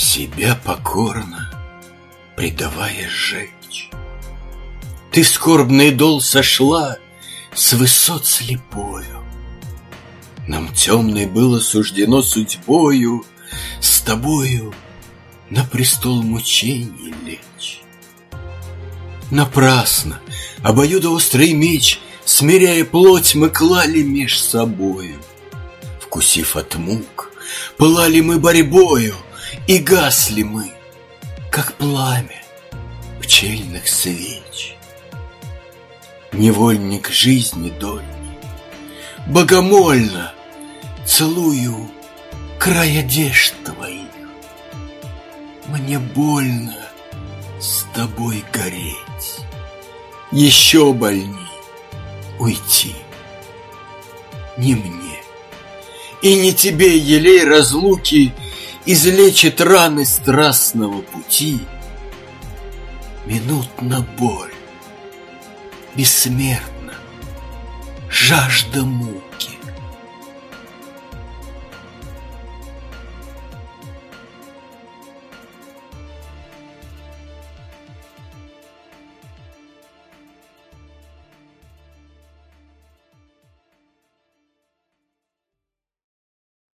Себя покорно предавая сжечь. Ты скорбный дол сошла с высот слепою. Нам темной было суждено судьбою С тобою на престол мучений лечь. Напрасно обоюдоострый меч, Смиряя плоть, мы клали меж собою. Вкусив от мук, пылали мы борьбою, И гасли мы, как пламя пчельных свеч. Невольник жизни дольний, Богомольно целую край одежд твоих. Мне больно с тобой гореть, Еще больней уйти. Не мне и не тебе, елей разлуки, Излечит раны страстного пути. Минутна боль, бессмертна, жажда муки.